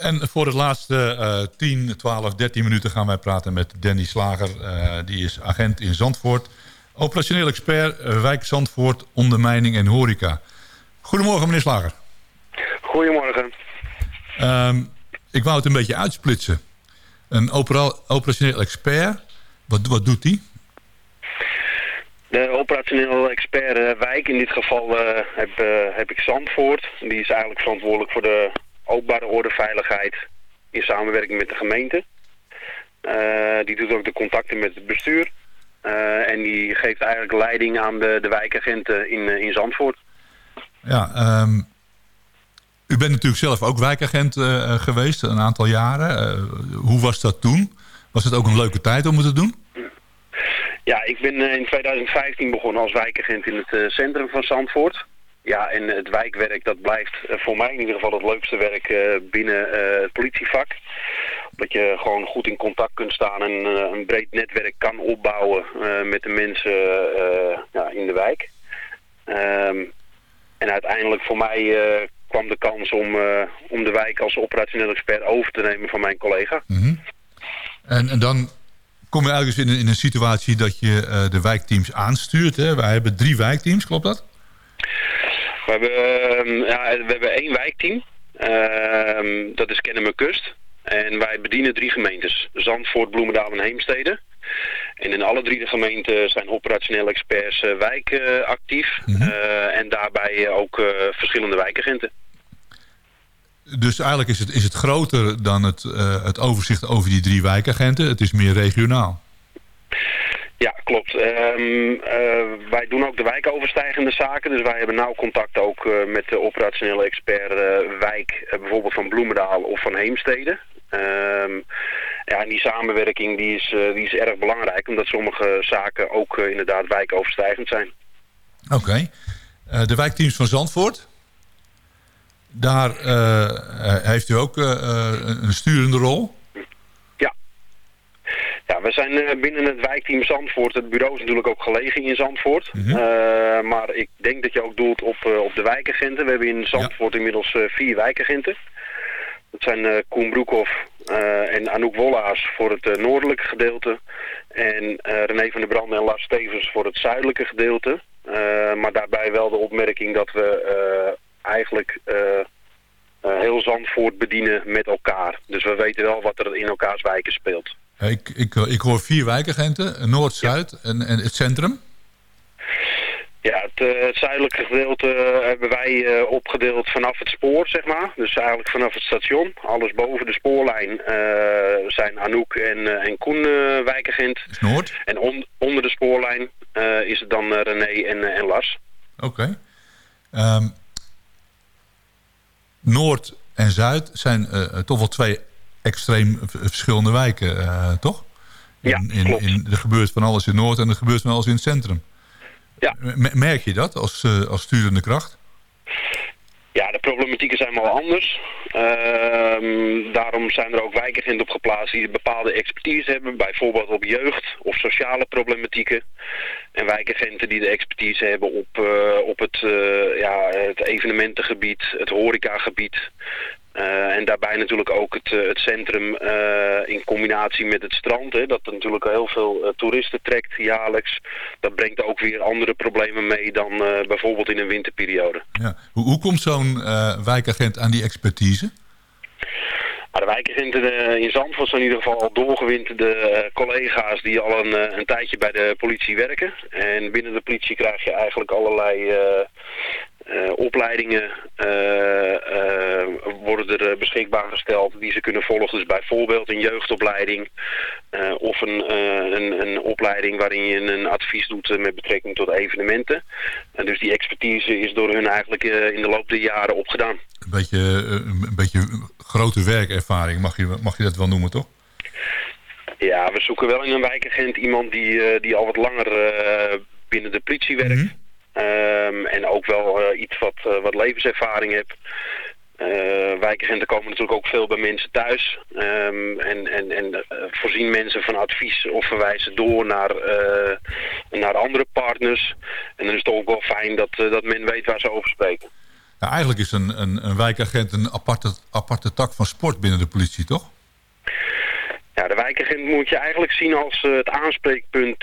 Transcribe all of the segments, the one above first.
En voor de laatste uh, 10, 12, 13 minuten gaan wij praten met Danny Slager. Uh, die is agent in Zandvoort. Operationeel expert uh, Wijk Zandvoort, ondermijning en horeca. Goedemorgen meneer Slager. Goedemorgen. Um, ik wou het een beetje uitsplitsen. Een opera operationeel expert, wat, wat doet die? De operationeel expert uh, Wijk, in dit geval heb, heb ik Zandvoort. Die is eigenlijk verantwoordelijk voor de openbare ordeveiligheid in samenwerking met de gemeente. die doet ook de contacten met het bestuur. en die geeft eigenlijk leiding aan de, de wijkagenten in, in Zandvoort. Ja, um, u bent natuurlijk zelf ook wijkagent geweest, een aantal jaren. hoe was dat toen? Was het ook een leuke tijd om het te doen? Ja, ik ben in 2015 begonnen als wijkagent in het centrum van Zandvoort. Ja, en het wijkwerk dat blijft voor mij in ieder geval het leukste werk binnen het politievak. Dat je gewoon goed in contact kunt staan en een breed netwerk kan opbouwen met de mensen in de wijk. Um, en uiteindelijk voor mij kwam de kans om, om de wijk als operationeel expert over te nemen van mijn collega. -hmm. en, en dan kom je eigenlijk in, in een situatie dat je de wijkteams aanstuurt. Hè? Wij hebben drie wijkteams, klopt dat? We hebben, ehm, ja, we hebben één wijkteam. Ehm, dat is Kennemer Kust. En wij bedienen drie gemeentes. Zandvoort, Bloemendaal en Heemstede. En in alle drie de gemeenten zijn operationele experts uh, wijk uh, actief. Mm -hmm. uh, en daarbij ook verschillende wijkagenten. Dus eigenlijk is het, is het groter dan het, het overzicht over die drie wijkagenten. Het is meer regionaal. Ja, klopt. Um, wij doen ook de wijkoverstijgende zaken. Dus wij hebben nauw contact ook met de operationele expert wijk. bijvoorbeeld van Bloemendaal of van Heemstede. Um, ja, en die samenwerking die is, die is erg belangrijk, omdat sommige zaken ook inderdaad wijkoverstijgend zijn. Oké. De wijkteams van Zandvoort, daar heeft u ook een sturende rol? Ja. We zijn binnen het wijkteam Zandvoort, het bureau is natuurlijk ook gelegen in Zandvoort. Mm -hmm. maar ik denk dat je ook doelt op, op de wijkagenten. We hebben in Zandvoort ja. inmiddels vier wijkagenten. Dat zijn Koen Broekhoff en Anouk Wollaars voor het noordelijke gedeelte. En René van der Branden en Lars Stevens voor het zuidelijke gedeelte. maar daarbij wel de opmerking dat we eigenlijk heel Zandvoort bedienen met elkaar. Dus we weten wel wat er in elkaars wijken speelt. Ik, ik, ik hoor vier wijkagenten, Noord, Zuid ja. en, en het centrum. Ja, het, uh, het, zuidelijke gedeelte hebben wij uh, opgedeeld vanaf het spoor, zeg maar. Dus eigenlijk vanaf het station. Alles boven de spoorlijn uh, zijn Anouk en, en Koen wijkagent. Is Noord? En on, onder de spoorlijn is het dan René en, en Lars. Oké. Okay. Um, Noord en Zuid zijn toch wel twee extreem verschillende wijken, toch? In, ja, in, in, er gebeurt van alles in Noord en er gebeurt van alles in het centrum. Ja. Merk je dat als, uh, als sturende kracht? Ja, de problematieken zijn wel anders. Uh, daarom zijn er ook wijkagenten op geplaatst die bepaalde expertise hebben. Bijvoorbeeld op jeugd of sociale problematieken. En wijkagenten die de expertise hebben op, uh, op het, uh, ja, het evenementengebied, het horecagebied. Uh, en daarbij natuurlijk ook het, uh, het centrum uh, in combinatie met het strand. Hè, dat natuurlijk heel veel toeristen trekt jaarlijks. Dat brengt ook weer andere problemen mee dan bijvoorbeeld in een winterperiode. Ja. Hoe, hoe komt zo'n wijkagent aan die expertise? Maar de wijkagenten in Zandvoort zijn in ieder geval al doorgewinterde collega's die al een, een tijdje bij de politie werken. En binnen de politie krijg je eigenlijk allerlei opleidingen worden er beschikbaar gesteld die ze kunnen volgen. Dus bijvoorbeeld een jeugdopleiding of een, een, een, opleiding waarin je een advies doet met betrekking tot evenementen. En dus die expertise is door hun eigenlijk in de loop der jaren opgedaan. Een beetje, een beetje grote werkervaring mag je, mag je dat wel noemen, toch? Ja, we zoeken wel in een wijkagent iemand die, die al wat langer binnen de politie werkt. Mm -hmm. Um, en ook wel uh, iets wat, uh, wat levenservaring heb. Uh, wijkagenten komen natuurlijk ook veel bij mensen thuis. Um, en en, en voorzien mensen van advies of verwijzen door naar, naar andere partners. En dan is het ook wel fijn dat, dat men weet waar ze over spreken. eigenlijk is een, een, een wijkagent een aparte, aparte tak van sport binnen de politie, toch? Ja, de wijkagent moet je eigenlijk zien als het aanspreekpunt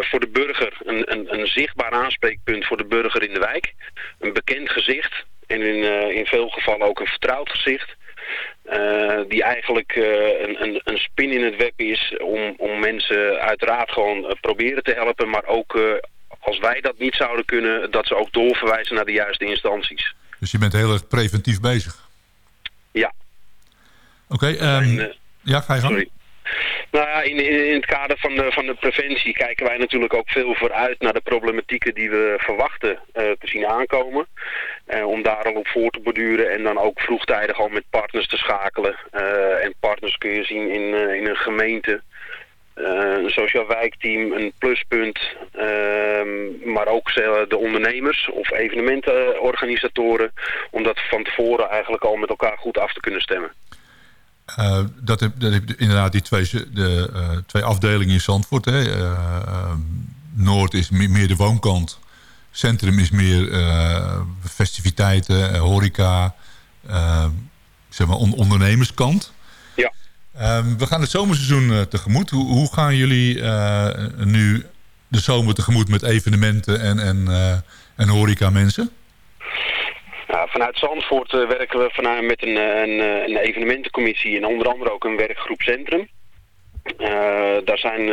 voor de burger. Een, een, een zichtbaar aanspreekpunt voor de burger in de wijk. Een bekend gezicht en in, in veel gevallen ook een vertrouwd gezicht. Uh, die eigenlijk uh, een, een, een, spin in het web is om, om mensen uiteraard gewoon uh, proberen te helpen. Maar ook als wij dat niet zouden kunnen, dat ze ook doorverwijzen naar de juiste instanties. Dus je bent heel erg preventief bezig? Ja. Oké, okay, um, ja, ga je gang. Sorry. Nou ja, in, in, het kader van de, van de preventie kijken wij natuurlijk ook veel vooruit naar de problematieken die we verwachten uh, te zien aankomen. Uh, om daar al op voor te borduren en dan ook vroegtijdig al met partners te schakelen. Uh, en partners kun je zien in, in een gemeente, een sociaal wijkteam, een pluspunt, ehm, maar ook de ondernemers of evenementenorganisatoren. Om dat van tevoren eigenlijk al met elkaar goed af te kunnen stemmen. Uh, dat, heb, dat heb inderdaad die twee, de, uh, twee afdelingen in Zandvoort. Hè. Uh, Noord is meer de woonkant. Centrum is meer festiviteiten, horeca, zeg maar on ondernemerskant. Ja. Ehm, we gaan het zomerseizoen tegemoet. Hoe, hoe gaan jullie nu de zomer tegemoet met evenementen en, en, en horeca mensen? Vanuit Zandvoort uh, werken we vanuit met een, eh, een, eh, een, evenementencommissie en onder andere ook een werkgroep Centrum. Daar zijn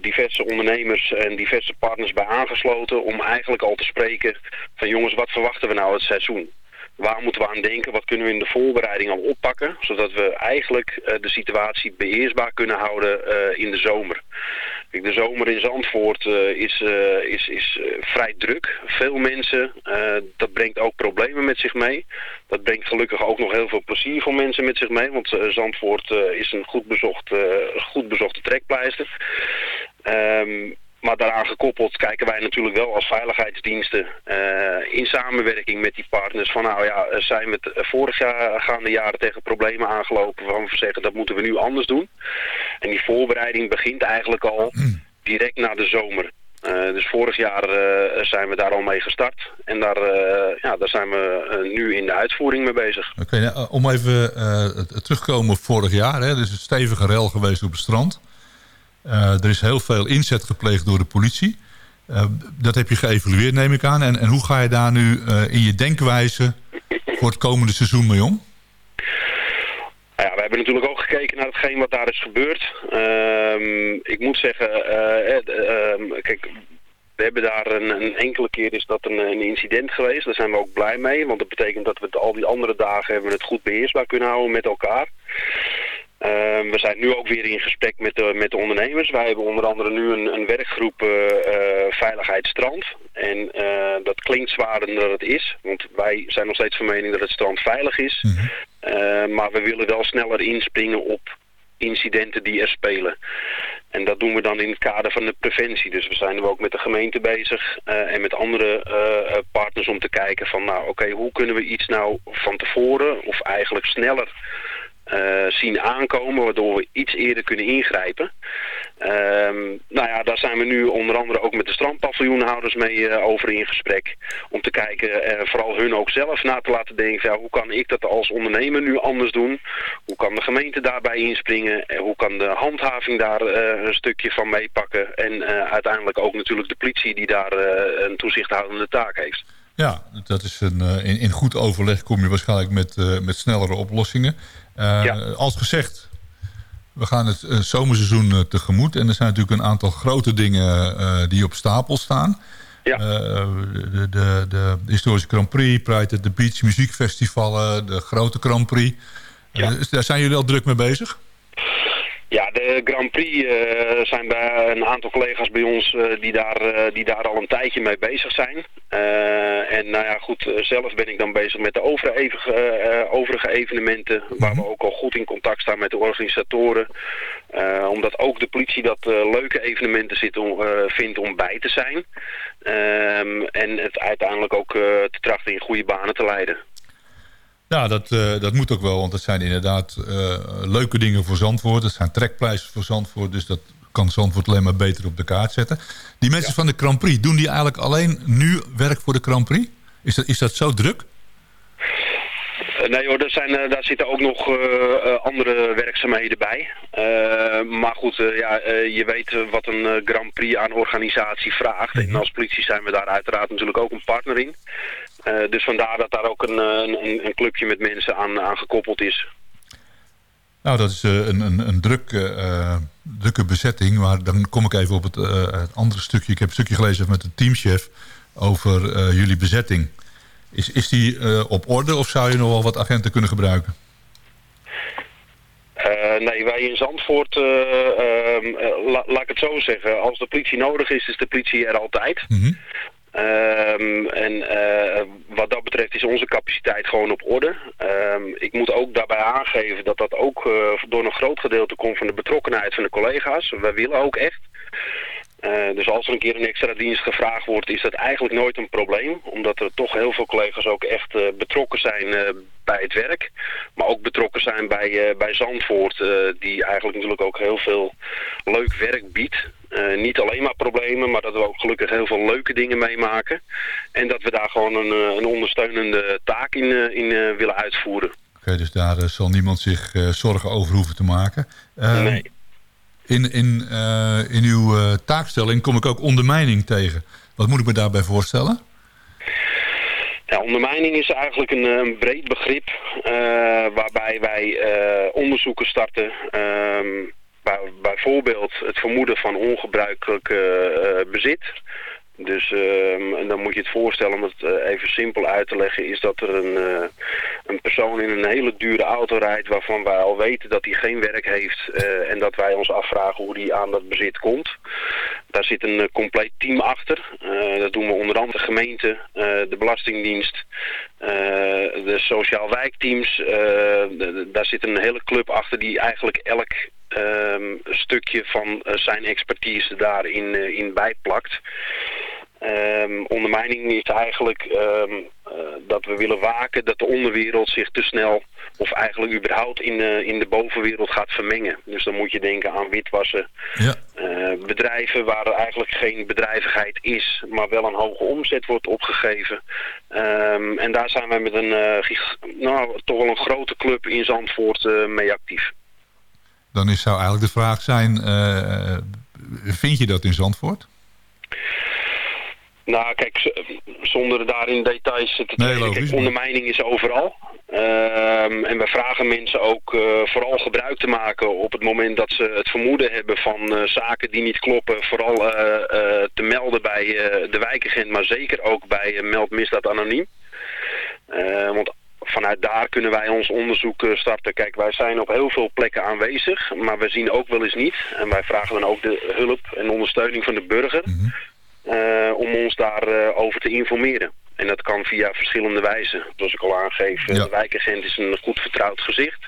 diverse ondernemers en diverse partners bij aangesloten om eigenlijk al te spreken van jongens, wat verwachten we nou het seizoen? Waar moeten we aan denken? Wat kunnen we in de voorbereiding al oppakken? Zodat we eigenlijk de situatie beheersbaar kunnen houden in de zomer. De zomer in Zandvoort uh, is, uh, is, is uh, vrij druk. Veel mensen. dat brengt ook problemen met zich mee. Dat brengt gelukkig ook nog heel veel plezier voor mensen met zich mee. Want Zandvoort is een goed, bezocht, goed bezochte trekpleister. Um, maar daaraan gekoppeld kijken wij natuurlijk wel als veiligheidsdiensten uh, in samenwerking met die partners van nou ja, zijn we het vorig jaar gaande jaren tegen problemen aangelopen waarvan we zeggen dat moeten we nu anders doen. En die voorbereiding begint eigenlijk al direct na de zomer. Uh, dus vorig jaar uh, zijn we daar al mee gestart. En daar, uh, ja, daar zijn we nu in de uitvoering mee bezig. Oké, okay, nou, om even terugkomen op vorig jaar. Hè, er is een stevige rel geweest op het strand. Er is heel veel inzet gepleegd door de politie. dat heb je geëvalueerd, neem ik aan. En, en hoe ga je daar nu in je denkwijze voor het komende seizoen mee om? Nou ja, we hebben natuurlijk ook gekeken naar hetgeen wat daar is gebeurd. Um, ik moet zeggen, uh, kijk, we hebben daar een, een, enkele keer is dat een, een, incident geweest. Daar zijn we ook blij mee, want dat betekent dat we het, al die andere dagen hebben het goed beheersbaar kunnen houden met elkaar. Uh, we zijn nu ook weer in gesprek met de, met de ondernemers. Wij hebben onder andere nu een, een werkgroep uh, uh, Veiligheid Strand. En dat klinkt zwaarder dan het is. Want wij zijn nog steeds van mening dat het strand veilig is. Mm -hmm. maar we willen wel sneller inspringen op incidenten die er spelen. En dat doen we dan in het kader van de preventie. Dus we zijn nu ook met de gemeente bezig en met andere partners om te kijken van... nou oké, okay, hoe kunnen we iets nou van tevoren of eigenlijk sneller uh, zien aankomen, waardoor we iets eerder kunnen ingrijpen. Um, nou ja, daar zijn we nu onder andere ook met de strandpaviljoenhouders mee uh, over in gesprek. Om te kijken, uh, vooral hun ook zelf na te laten denken, ja, hoe kan ik dat als ondernemer nu anders doen? Hoe kan de gemeente daarbij inspringen? En hoe kan de handhaving daar een stukje van meepakken? En uiteindelijk ook natuurlijk de politie die daar een toezichthoudende taak heeft. Ja, dat is een, in, in goed overleg kom je waarschijnlijk met, met snellere oplossingen. Uh, Als gezegd, we gaan het uh, zomerseizoen uh, tegemoet. En er zijn natuurlijk een aantal grote dingen die op stapel staan. Ja. De, de, de, historische Grand Prix, Pride at the Beach, muziekfestivalen, de grote Grand Prix. Ja. daar zijn jullie al druk mee bezig? Ja, de Grand Prix uh, zijn bij een aantal collega's bij ons uh, die, daar, uh, die daar al een tijdje mee bezig zijn. en nou ja, goed, zelf ben ik dan bezig met de overige, overige evenementen, waar we ook al goed in contact staan met de organisatoren. omdat ook de politie dat leuke evenementen zit om, vindt om bij te zijn. Um, en het uiteindelijk ook te trachten in goede banen te leiden. Ja, dat, uh, dat moet ook wel, want het zijn inderdaad uh, leuke dingen voor Zandvoort. Het zijn trekpleisters voor Zandvoort, dus dat kan Zandvoort alleen maar beter op de kaart zetten. Die mensen ja. van de Grand Prix, doen die eigenlijk alleen nu werk voor de Grand Prix? Is dat, is dat zo druk? Nee hoor, er zijn, daar zitten ook nog andere werkzaamheden bij. maar goed, ja, je weet wat een Grand Prix aan organisatie vraagt. En als politie zijn we daar uiteraard natuurlijk ook een partner in. dus vandaar dat daar ook een, een, een clubje met mensen aan, aan gekoppeld is. Nou, dat is een, een, een druk, uh, drukke bezetting. Maar dan kom ik even op het, uh, het, andere stukje. Ik heb een stukje gelezen met de teamchef over jullie bezetting. Is, is die op orde of zou je nog wel wat agenten kunnen gebruiken? nee, wij in Zandvoort, ehm, la, laat ik het zo zeggen. Als de politie nodig is, is de politie er altijd. Mm -hmm. Um, en uh, wat dat betreft is onze capaciteit gewoon op orde. Um, ik moet ook daarbij aangeven dat dat ook uh, door een groot gedeelte komt van de betrokkenheid van de collega's. Wij willen ook echt. Uh, dus als er een keer een extra dienst gevraagd wordt, is dat eigenlijk nooit een probleem. Omdat er toch heel veel collega's ook echt uh, betrokken zijn uh, bij het werk. Maar ook betrokken zijn bij, bij Zandvoort, die eigenlijk natuurlijk ook heel veel leuk werk biedt. niet alleen maar problemen, maar dat we ook gelukkig heel veel leuke dingen meemaken. En dat we daar gewoon een, een ondersteunende taak in, in willen uitvoeren. Oké, okay, dus daar zal niemand zich zorgen over hoeven te maken. nee. In, in, uh, in uw uh, taakstelling kom ik ook ondermijning tegen. Wat moet ik me daarbij voorstellen? Ja, ondermijning is eigenlijk een, een breed begrip waarbij wij onderzoeken starten. Bij, bijvoorbeeld het vermoeden van ongebruikelijk bezit. Dus en dan moet je het voorstellen, om het even simpel uit te leggen, is dat er een, een persoon in een hele dure auto rijdt waarvan wij al weten dat hij geen werk heeft uh, en dat wij ons afvragen hoe die aan dat bezit komt. Daar zit een compleet team achter. dat doen we onder andere de gemeente, de Belastingdienst, de sociaal wijkteams. daar zit een hele club achter die eigenlijk elk um, stukje van zijn expertise daarin in bijplakt. Um, ondermijning is eigenlijk um, uh, dat we willen waken dat de onderwereld zich te snel of eigenlijk überhaupt in, uh, in de bovenwereld gaat vermengen. Dus dan moet je denken aan witwassen. Ja. Uh, bedrijven waar er eigenlijk geen bedrijvigheid is, maar wel een hoge omzet wordt opgegeven. Um, en daar zijn wij met een nou, toch wel een grote club in Zandvoort mee actief dan is, zou eigenlijk de vraag zijn, vind je dat in Zandvoort? Nou, kijk, zonder daar in details te treden, nee, ondermijning is overal. Um, en we vragen mensen ook uh, vooral gebruik te maken op het moment dat ze het vermoeden hebben van uh, zaken die niet kloppen. Vooral uh, te melden bij de wijkagent, maar zeker ook bij Meld Misdaad Anoniem. want vanuit daar kunnen wij ons onderzoek eh, starten. Kijk, wij zijn op heel veel plekken aanwezig, maar we zien ook wel eens niet. En wij vragen dan ook de hulp en ondersteuning van de burger mm -hmm. Uh, om ons daarover uh, over te informeren. En dat kan via verschillende wijzen. Zoals ik al aangeef, ja. de wijkagent is een goed vertrouwd gezicht.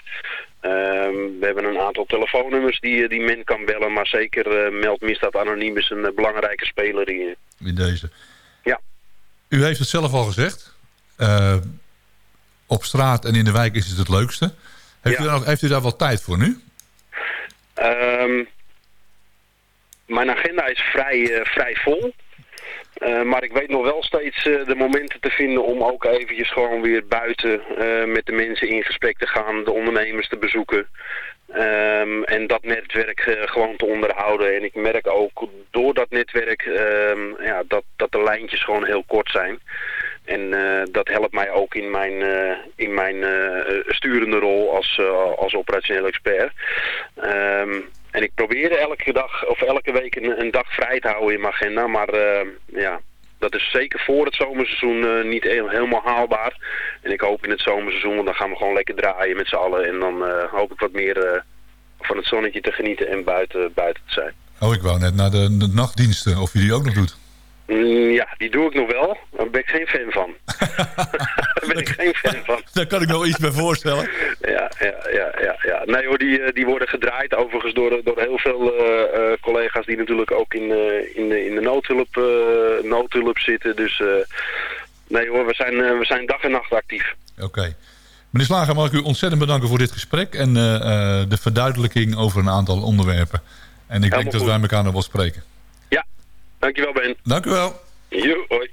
Uh, we hebben een aantal telefoonnummers die, die men kan bellen, maar zeker uh, Meld Misdaad Anoniem is een belangrijke speler in. In deze. Ja. U heeft het zelf al gezegd op straat en in de wijk is het het leukste. Heeft, ja. u, daar, heeft u daar wel tijd voor nu? Um, mijn agenda is vrij, vrij vol. Uh, maar ik weet nog wel steeds uh, de momenten te vinden om ook eventjes gewoon weer buiten met de mensen in gesprek te gaan, de ondernemers te bezoeken. Um, en dat netwerk gewoon te onderhouden. En ik merk ook door dat netwerk um, ja, dat, dat de lijntjes gewoon heel kort zijn. En dat helpt mij ook in mijn, in mijn sturende rol als, als operationeel expert. Um, en ik probeer elke dag of elke week een, een dag vrij te houden in mijn agenda. Maar ja, dat is zeker voor het zomerseizoen niet helemaal haalbaar. En ik hoop in het zomerseizoen, want dan gaan we gewoon lekker draaien met z'n allen. En dan hoop ik wat meer van het zonnetje te genieten en buiten, buiten te zijn. Oh, ik wou net naar de, de nachtdiensten, of je die ook nog doet. Mm, ja, die doe ik nog wel. Daar ben ik geen fan van. Daar ben ik geen fan van. Daar kan ik nog iets bij voorstellen. ja, ja, ja, ja, ja. Nee hoor, die, eh, die worden gedraaid overigens door, door heel veel uh, uh, collega's die natuurlijk ook in, uh, in, de, in de noodhulp, noodhulp zitten. Dus nee hoor, we zijn, we zijn dag en nacht actief. Oké. Okay. Meneer Slager, mag ik u ontzettend bedanken voor dit gesprek en de verduidelijking over een aantal onderwerpen. En ik denk dat wij elkaar nog wel spreken. Dankjewel Ben. Dank u wel. Jo, hoi.